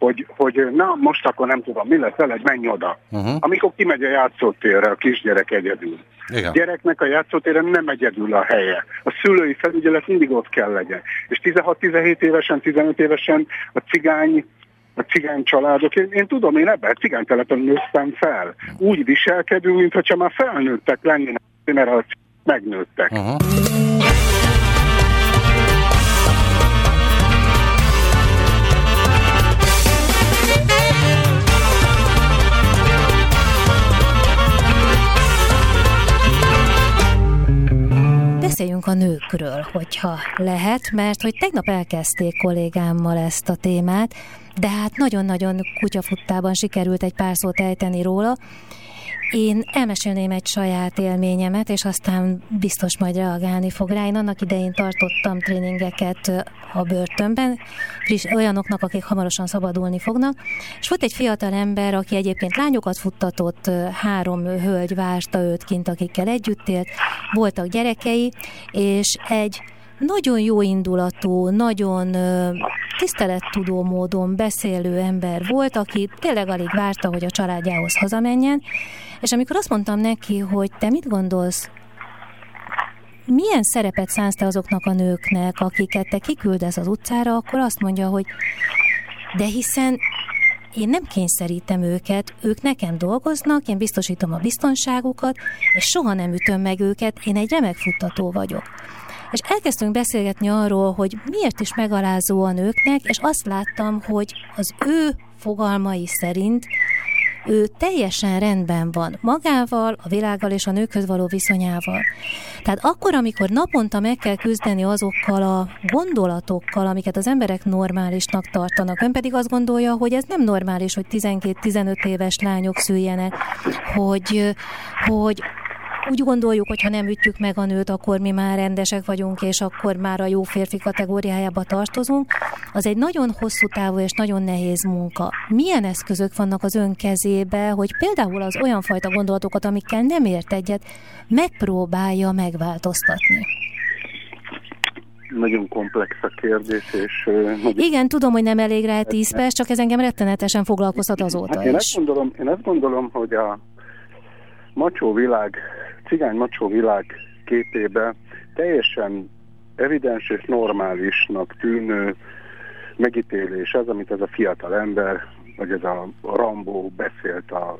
Speaker 3: hogy, hogy na most akkor nem tudom, mi lesz veled, menj oda. Uh-huh. Amikor kimegy a játszótérre a kisgyerek egyedül. Igen. Gyereknek a játszótéren nem egyedül a helye. A szülői felügyelet mindig ott kell legyen. És 16-17 évesen, 15 évesen a cigány a cigány családok, én, én tudom, én ebben cigánytelepen nőttem fel. Úgy viselkedünk, mintha már felnőttek lennének, mert a megnőttek. Uh-huh.
Speaker 6: A nőkről, hogyha lehet, mert hogy tegnap elkezdték kollégámmal ezt a témát, de hát nagyon-nagyon kutyafuttában sikerült egy pár szót ejteni róla, én elmesélném egy saját élményemet, és aztán biztos majd reagálni fog rá. Én annak idején tartottam tréningeket a börtönben, friss, olyanoknak, akik hamarosan szabadulni fognak, és volt egy fiatal ember, aki egyébként lányokat futtatott, három hölgy várta őt kint, akikkel együtt élt, voltak gyerekei, és egy nagyon jó indulatú, nagyon tisztelettudó módon beszélő ember volt, aki tényleg alig várta, hogy a családjához hazamenjen, és amikor azt mondtam neki, hogy te mit gondolsz, milyen szerepet szánsz te azoknak a nőknek, akiket te kiküldesz az utcára, akkor azt mondja, hogy de hiszen én nem kényszerítem őket, ők nekem dolgoznak, én biztosítom a biztonságukat, és soha nem ütöm meg őket, én egy remek futtató vagyok. És elkezdtünk beszélgetni arról, hogy miért is megalázó a nőknek, és azt láttam, hogy az ő fogalmai szerint ő teljesen rendben van magával, a világgal és a nőkhöz való viszonyával. Tehát akkor, amikor naponta meg kell küzdeni azokkal a gondolatokkal, amiket az emberek normálisnak tartanak, ön pedig azt gondolja, hogy ez nem normális, hogy 12-15 éves lányok szüljenek, hogy, hogy úgy gondoljuk, hogy ha nem ütjük meg a nőt, akkor mi már rendesek vagyunk, és akkor már a jó férfi kategóriájába tartozunk, az egy nagyon hosszú távú és nagyon nehéz munka. Milyen eszközök vannak az ön kezébe, hogy például az olyan fajta gondolatokat, amikkel nem ért egyet, megpróbálja megváltoztatni?
Speaker 3: Nagyon komplex a kérdés, és... Nagyon...
Speaker 6: Igen, tudom, hogy nem elég rá 10 perc, csak ez engem rettenetesen foglalkoztat azóta hát
Speaker 3: én
Speaker 6: is.
Speaker 3: Azt gondolom, én azt gondolom, hogy a macsó világ cigány macsó világ képébe teljesen evidens és normálisnak tűnő megítélés az, amit ez a fiatal ember, vagy ez a Rambó beszélt a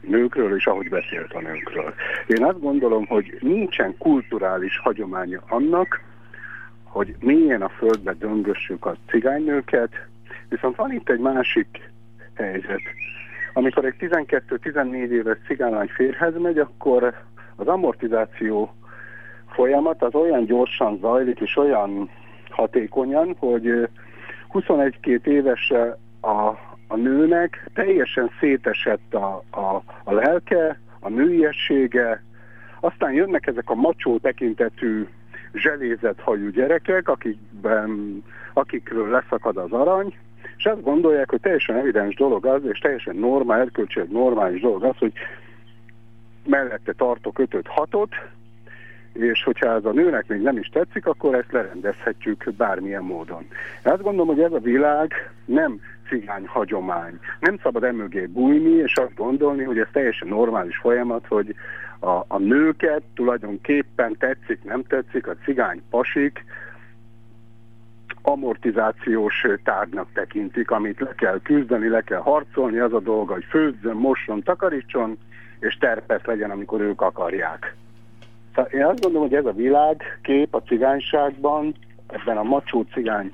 Speaker 3: nőkről, és ahogy beszélt a nőkről. Én azt gondolom, hogy nincsen kulturális hagyománya annak, hogy milyen a földbe döngössük a cigánynőket, viszont van itt egy másik helyzet. Amikor egy 12-14 éves cigánylány férhez megy, akkor az amortizáció folyamat az olyan gyorsan zajlik, és olyan hatékonyan, hogy 21-2 évese a, a nőnek teljesen szétesett a, a, a lelke, a nőiessége, aztán jönnek ezek a macsó tekintetű zselézett hajú gyerekek, akikben, akikről leszakad az arany, és azt gondolják, hogy teljesen evidens dolog az, és teljesen normál, erkölcsileg normális dolog az, hogy mellette tartok 5 hatot, és hogyha ez a nőnek még nem is tetszik, akkor ezt lerendezhetjük bármilyen módon. Azt gondolom, hogy ez a világ nem cigány hagyomány. Nem szabad emögé bújni, és azt gondolni, hogy ez teljesen normális folyamat, hogy a, a nőket tulajdonképpen tetszik, nem tetszik, a cigány pasik amortizációs tárgynak tekintik, amit le kell küzdeni, le kell harcolni, az a dolga, hogy főzzön, mosson, takarítson, és terpesz legyen, amikor ők akarják. Szóval én azt gondolom, hogy ez a világkép a cigányságban, ebben a macsó cigány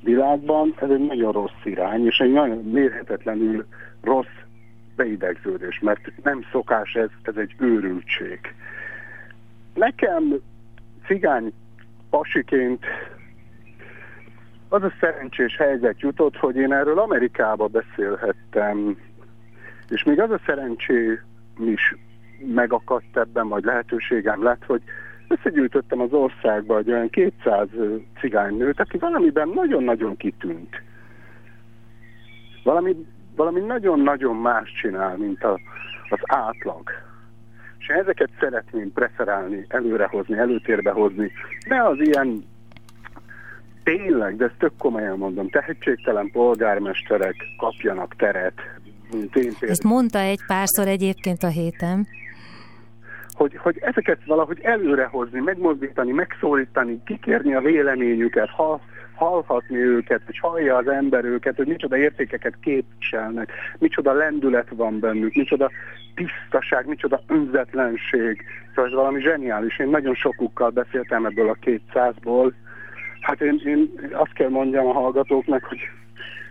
Speaker 3: világban, ez egy nagyon rossz irány, és egy nagyon mérhetetlenül rossz beidegződés, mert nem szokás ez, ez egy őrültség. Nekem cigány pasiként az a szerencsés helyzet jutott, hogy én erről Amerikába beszélhettem, és még az a szerencsé is megakadt ebben, vagy lehetőségem lett, hogy összegyűjtöttem az országba egy olyan 200 cigánynőt, aki valamiben nagyon-nagyon kitűnt. Valami, valami nagyon-nagyon más csinál, mint a, az átlag. És ezeket szeretném preferálni, előrehozni, előtérbe hozni. Ne az ilyen tényleg, de ezt tök komolyan mondom, tehetségtelen polgármesterek kapjanak teret,
Speaker 6: például. Ezt mondta egy párszor egyébként a héten.
Speaker 3: Hogy, hogy ezeket valahogy előrehozni, megmozdítani, megszólítani, kikérni a véleményüket, ha, hallhatni őket, hogy hallja az ember őket, hogy micsoda értékeket képviselnek, micsoda lendület van bennük, micsoda tisztaság, micsoda önzetlenség. Szóval ez valami zseniális. Én nagyon sokukkal beszéltem ebből a 200-ból. Hát én, én azt kell mondjam a hallgatóknak, hogy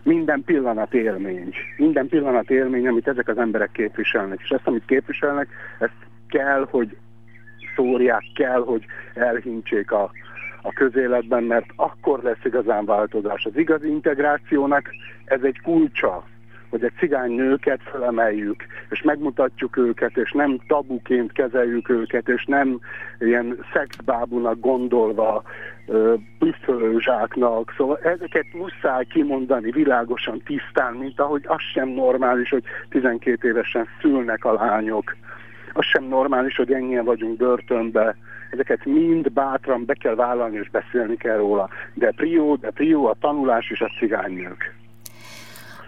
Speaker 3: minden pillanat élmény. Minden pillanat élmény, amit ezek az emberek képviselnek. És ezt, amit képviselnek, ezt kell, hogy szórják kell, hogy elhintsék a, a közéletben, mert akkor lesz igazán változás. Az igazi integrációnak ez egy kulcsa, hogy egy cigány nőket felemeljük, és megmutatjuk őket, és nem tabuként kezeljük őket, és nem ilyen szexbábunak gondolva, zsáknak. Szóval ezeket muszáj kimondani világosan, tisztán, mint ahogy az sem normális, hogy 12 évesen szülnek a lányok. Az sem normális, hogy ennyien vagyunk börtönbe. Ezeket mind bátran be kell vállalni, és beszélni kell róla. De prió, de prió a tanulás és a cigánynők.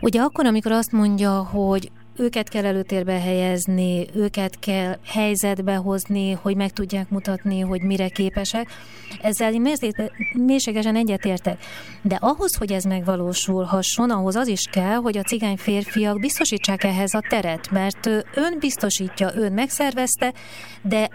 Speaker 6: Ugye akkor, amikor azt mondja, hogy őket kell előtérbe helyezni, őket kell helyzetbe hozni, hogy meg tudják mutatni, hogy mire képesek. Ezzel én mélységesen egyetértek. De ahhoz, hogy ez megvalósulhasson, ahhoz az is kell, hogy a cigány férfiak biztosítsák ehhez a teret, mert ön biztosítja, ön megszervezte, de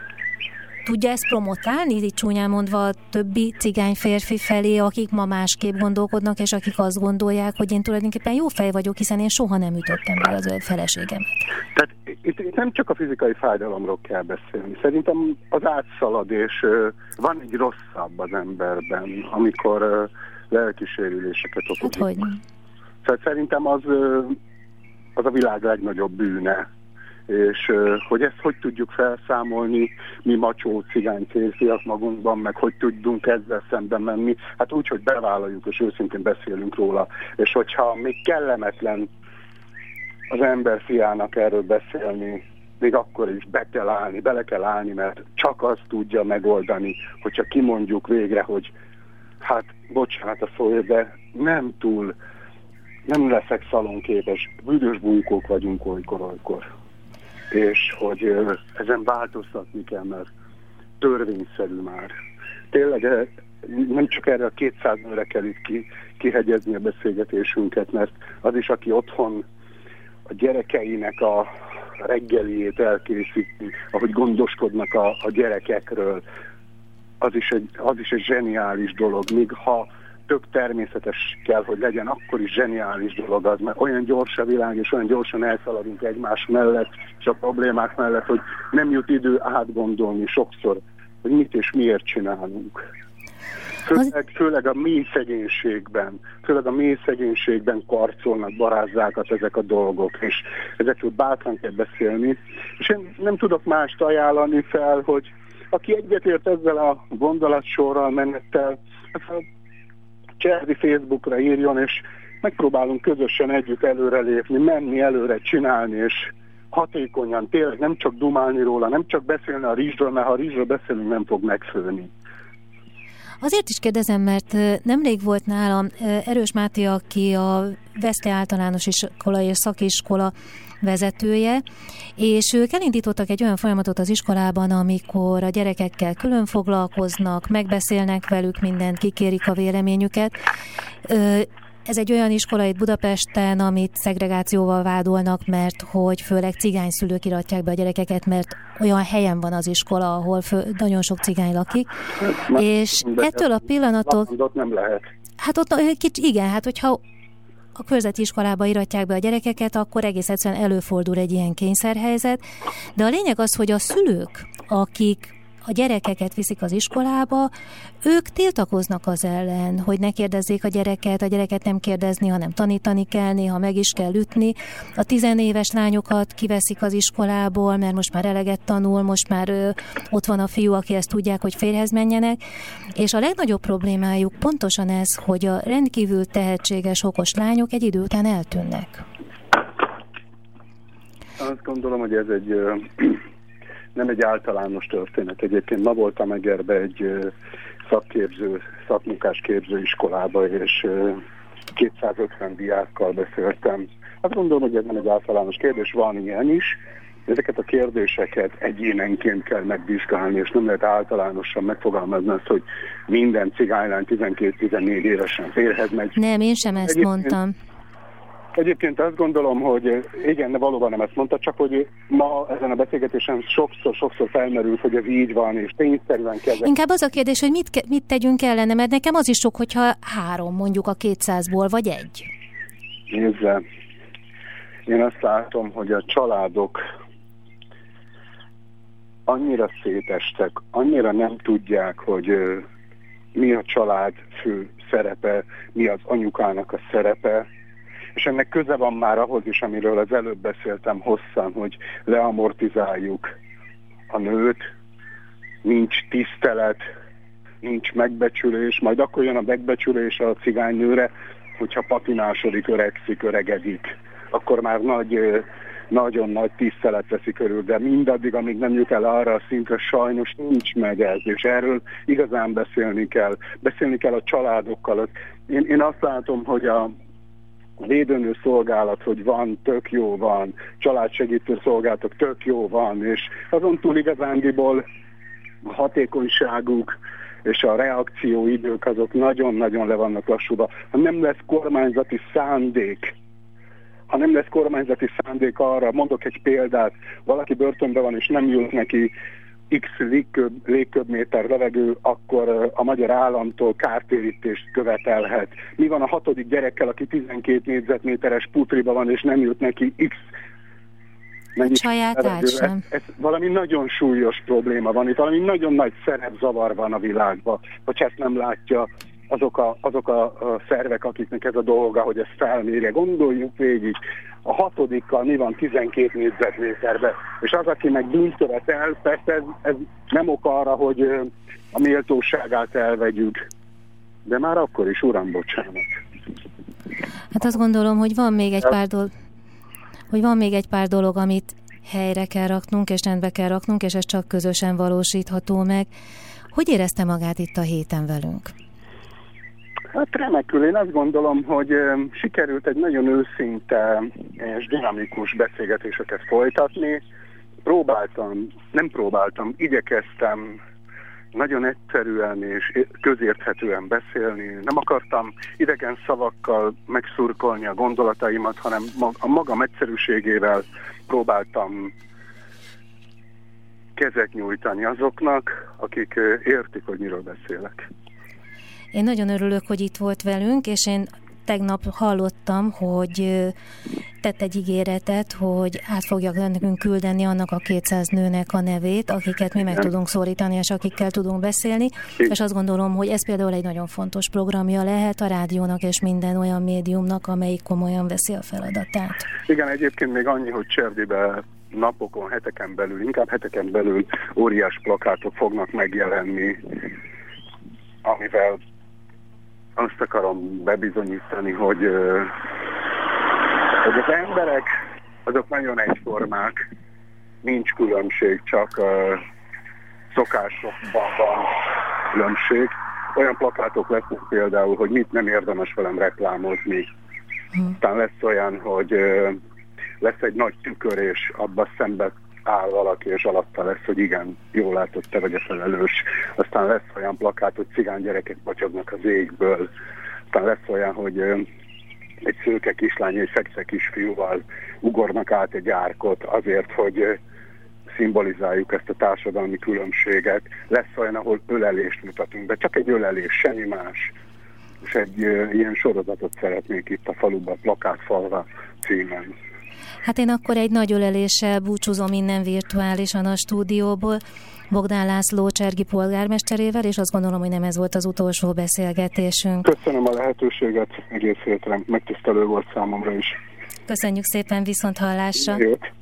Speaker 6: tudja ezt promotálni, így csúnyán mondva a többi cigány férfi felé, akik ma másképp gondolkodnak, és akik azt gondolják, hogy én tulajdonképpen jó fej vagyok, hiszen én soha nem ütöttem be az feleségemet.
Speaker 3: Tehát itt, itt nem csak a fizikai fájdalomról kell beszélni. Szerintem az átszalad, és van egy rosszabb az emberben, amikor lelkisérüléseket okozik. Hát hogy? Tehát szerintem az, az a világ legnagyobb bűne és hogy ezt hogy tudjuk felszámolni mi macsó cigány férfiak magunkban, meg hogy tudunk ezzel szemben menni, hát úgy, hogy bevállaljuk és őszintén beszélünk róla, és hogyha még kellemetlen az ember fiának erről beszélni, még akkor is be kell állni, bele kell állni, mert csak az tudja megoldani, hogyha kimondjuk végre, hogy hát bocsánat a szó, de nem túl, nem leszek szalonképes, büdös bújkók vagyunk olykor-olykor és hogy ezen változtatni kell, mert törvényszerű már. Tényleg nem csak erre a 200 nőre kell itt ki, kihegyezni a beszélgetésünket, mert az is, aki otthon a gyerekeinek a reggeliét elkészíti, ahogy gondoskodnak a, a gyerekekről, az is, egy, az is egy zseniális dolog. Míg ha tök természetes kell, hogy legyen, akkor is zseniális dolog az, mert olyan gyors a világ, és olyan gyorsan elszaladunk egymás mellett, és a problémák mellett, hogy nem jut idő átgondolni sokszor, hogy mit és miért csinálunk. Főleg, főleg a mély szegénységben, főleg a mély szegénységben karcolnak barázzákat ezek a dolgok, és ezekről bátran kell beszélni. És én nem tudok mást ajánlani fel, hogy aki egyetért ezzel a gondolatsorral, menettel, hát Cserdi Facebookra írjon, és megpróbálunk közösen együtt előrelépni, menni előre, csinálni, és hatékonyan, tényleg nem csak dumálni róla, nem csak beszélni a rizsről, mert ha a rizsről beszélünk, nem fog megfőni.
Speaker 6: Azért is kérdezem, mert nemrég volt nálam Erős Máté, aki a Veszte általános iskola és szakiskola vezetője, és ők elindítottak egy olyan folyamatot az iskolában, amikor a gyerekekkel külön foglalkoznak, megbeszélnek velük mindent, kikérik a véleményüket. Ez egy olyan iskola itt Budapesten, amit szegregációval vádolnak, mert hogy főleg cigány szülők iratják be a gyerekeket, mert olyan helyen van az iskola, ahol fő, nagyon sok cigány lakik. Hát, és ettől a pillanatok...
Speaker 3: nem lehet.
Speaker 6: Hát ott kicsi, igen, hát hogyha a körzeti iskolába iratják be a gyerekeket, akkor egész egyszerűen előfordul egy ilyen kényszerhelyzet. De a lényeg az, hogy a szülők, akik a gyerekeket viszik az iskolába, ők tiltakoznak az ellen, hogy ne kérdezzék a gyereket, a gyereket nem kérdezni, hanem tanítani kell, néha meg is kell ütni. A tizenéves lányokat kiveszik az iskolából, mert most már eleget tanul, most már ö, ott van a fiú, aki ezt tudják, hogy férhez menjenek. És a legnagyobb problémájuk pontosan ez, hogy a rendkívül tehetséges, okos lányok egy idő után eltűnnek.
Speaker 3: Azt gondolom, hogy ez egy nem egy általános történet. Egyébként ma voltam Egerbe egy szakképző, szakmunkás képzőiskolába, és 250 diákkal beszéltem. Hát gondolom, hogy ez nem egy általános kérdés, van ilyen is. Ezeket a kérdéseket egyénenként kell megvizsgálni, és nem lehet általánosan megfogalmazni azt, hogy minden cigánylány 12-14 évesen férhez megy.
Speaker 6: Nem, én sem ezt Egyébként mondtam.
Speaker 3: Egyébként azt gondolom, hogy igen, de valóban nem ezt mondta, csak hogy ma ezen a beszélgetésen sokszor-sokszor felmerül, hogy ez így van, és tényszerűen kell.
Speaker 6: Inkább az a kérdés, hogy mit, mit tegyünk ellene, mert nekem az is sok, hogyha három mondjuk a 200-ból, vagy egy.
Speaker 3: Nézze, én azt látom, hogy a családok annyira szétestek, annyira nem tudják, hogy mi a család fő szerepe, mi az anyukának a szerepe, és ennek köze van már ahhoz is, amiről az előbb beszéltem hosszan, hogy leamortizáljuk a nőt, nincs tisztelet, nincs megbecsülés, majd akkor jön a megbecsülés a cigánynőre, hogyha patinásodik, öregszik, öregedik, akkor már nagy, nagyon nagy tisztelet veszi körül, de mindaddig, amíg nem jut el arra a szintre, sajnos nincs meg ez, és erről igazán beszélni kell. Beszélni kell a családokkal. Én, én azt látom, hogy a, védőnő szolgálat, hogy van, tök jó van, családsegítő szolgálatok tök jó van, és azon túl igazándiból a hatékonyságuk és a reakcióidők azok nagyon-nagyon le vannak lassúba. Ha nem lesz kormányzati szándék, ha nem lesz kormányzati szándék arra, mondok egy példát, valaki börtönben van és nem jut neki x légköb, légköbméter levegő, akkor a magyar államtól kártérítést követelhet. Mi van a hatodik gyerekkel, aki 12 négyzetméteres putriba van, és nem jut neki x
Speaker 6: Mennyi saját.
Speaker 3: Ez, ez valami nagyon súlyos probléma van, itt valami nagyon nagy szerepzavar van a világban, hogy ezt nem látja azok a, azok a szervek, akiknek ez a dolga, hogy ezt felmérje. Gondoljuk végig, a hatodikkal mi van 12 négyzetméterbe, és az, aki meg bűntövet el, persze ez, ez nem ok arra, hogy a méltóságát elvegyük, de már akkor is, uram, bocsánat.
Speaker 6: Hát azt gondolom, hogy van még egy pár dolog, hogy van még egy pár dolog, amit helyre kell raknunk, és rendbe kell raknunk, és ez csak közösen valósítható meg. Hogy érezte magát itt a héten velünk?
Speaker 3: Hát remekül, én azt gondolom, hogy sikerült egy nagyon őszinte és dinamikus beszélgetéseket folytatni. Próbáltam, nem próbáltam, igyekeztem nagyon egyszerűen és közérthetően beszélni. Nem akartam idegen szavakkal megszurkolni a gondolataimat, hanem a magam egyszerűségével próbáltam kezet nyújtani azoknak, akik értik, hogy miről beszélek.
Speaker 6: Én nagyon örülök, hogy itt volt velünk, és én tegnap hallottam, hogy tett egy ígéretet, hogy át fogja nekünk küldeni annak a 200 nőnek a nevét, akiket mi meg tudunk szólítani, és akikkel tudunk beszélni, és azt gondolom, hogy ez például egy nagyon fontos programja lehet a rádiónak és minden olyan médiumnak, amelyik komolyan veszi a feladatát.
Speaker 3: Igen, egyébként még annyi, hogy Cserdibe napokon, heteken belül, inkább heteken belül óriás plakátok fognak megjelenni, amivel azt akarom bebizonyítani, hogy, hogy az emberek azok nagyon egyformák, nincs különbség, csak szokásokban van különbség. Olyan plakátok lesznek például, hogy mit nem érdemes velem reklámozni. Hmm. Aztán lesz olyan, hogy lesz egy nagy tükör, és abba szembe áll valaki, és alatta lesz, hogy igen, jól látod, te vagy a felelős. Aztán lesz olyan plakát, hogy cigány gyerekek pacsognak az égből. Aztán lesz olyan, hogy egy szőke kislány egy feksze kisfiúval ugornak át egy árkot azért, hogy szimbolizáljuk ezt a társadalmi különbséget. Lesz olyan, ahol ölelést mutatunk be, csak egy ölelés, semmi más. És egy ilyen sorozatot szeretnék itt a faluban, plakátfalva címen.
Speaker 6: Hát én akkor egy nagy öleléssel búcsúzom innen virtuálisan a stúdióból, Bogdán László Csergi polgármesterével, és azt gondolom, hogy nem ez volt az utolsó beszélgetésünk.
Speaker 3: Köszönöm a lehetőséget, egész hétre megtisztelő volt számomra is.
Speaker 6: Köszönjük szépen, viszont hallásra.
Speaker 3: Jót.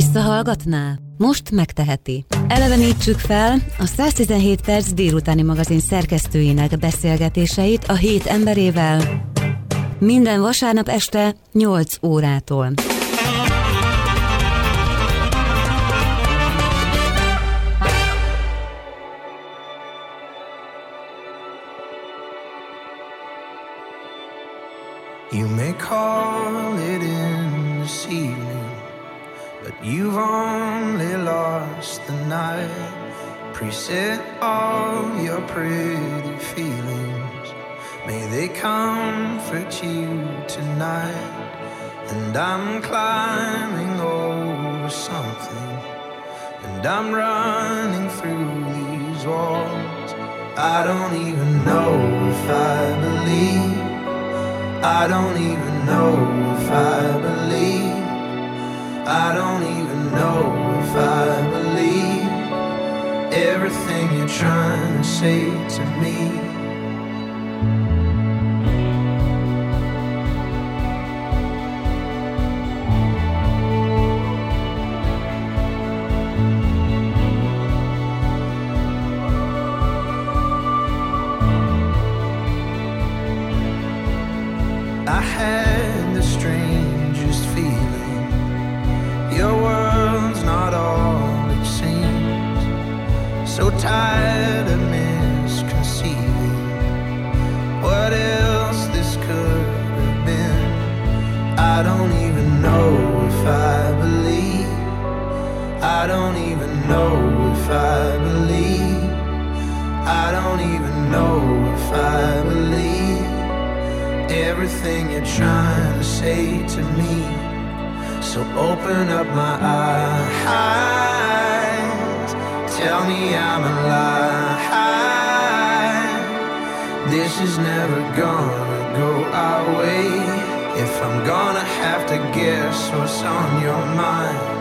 Speaker 1: Visszahallgatná? Most megteheti. Elevenítsük fel a 117 perc délutáni magazin szerkesztőinek beszélgetéseit a hét emberével minden vasárnap este 8 órától. You may call it in this evening you've only lost the night. Preset all your pretty feelings
Speaker 7: May they comfort you tonight. And I'm climbing over something. And I'm running through these walls. I don't even know if I believe. I don't even know if I believe. I don't even know if I believe everything you're trying to say to me.
Speaker 8: everything
Speaker 7: you're trying to say to me. So open up my eyes, tell me I'm alive. This is never gonna go our way. If I'm gonna have to guess what's on your mind.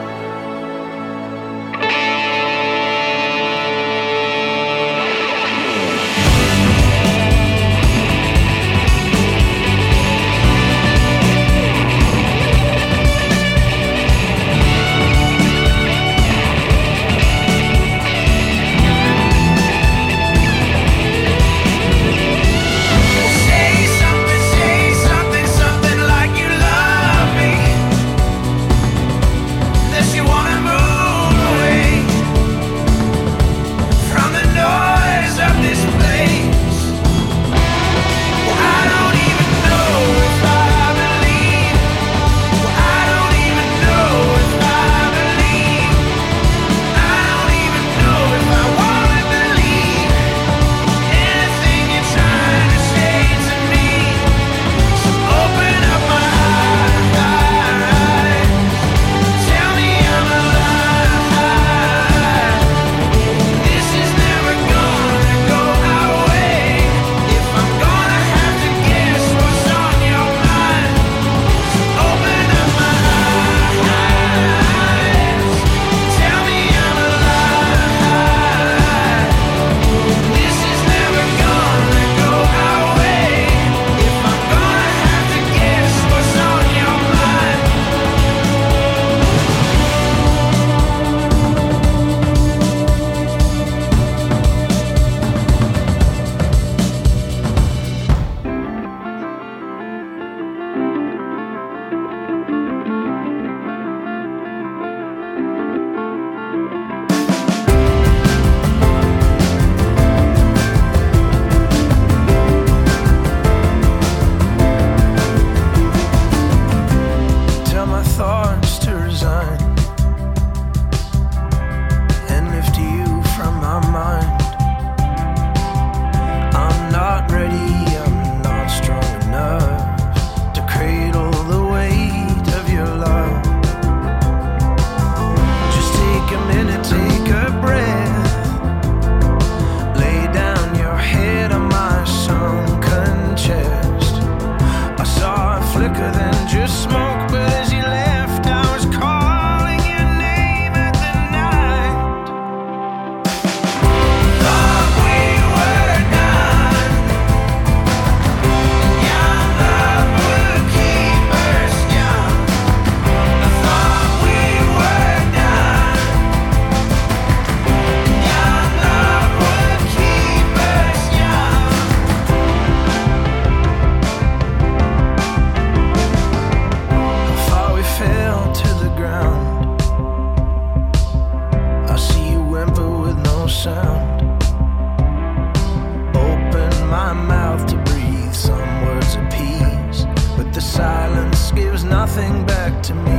Speaker 7: nothing back to me.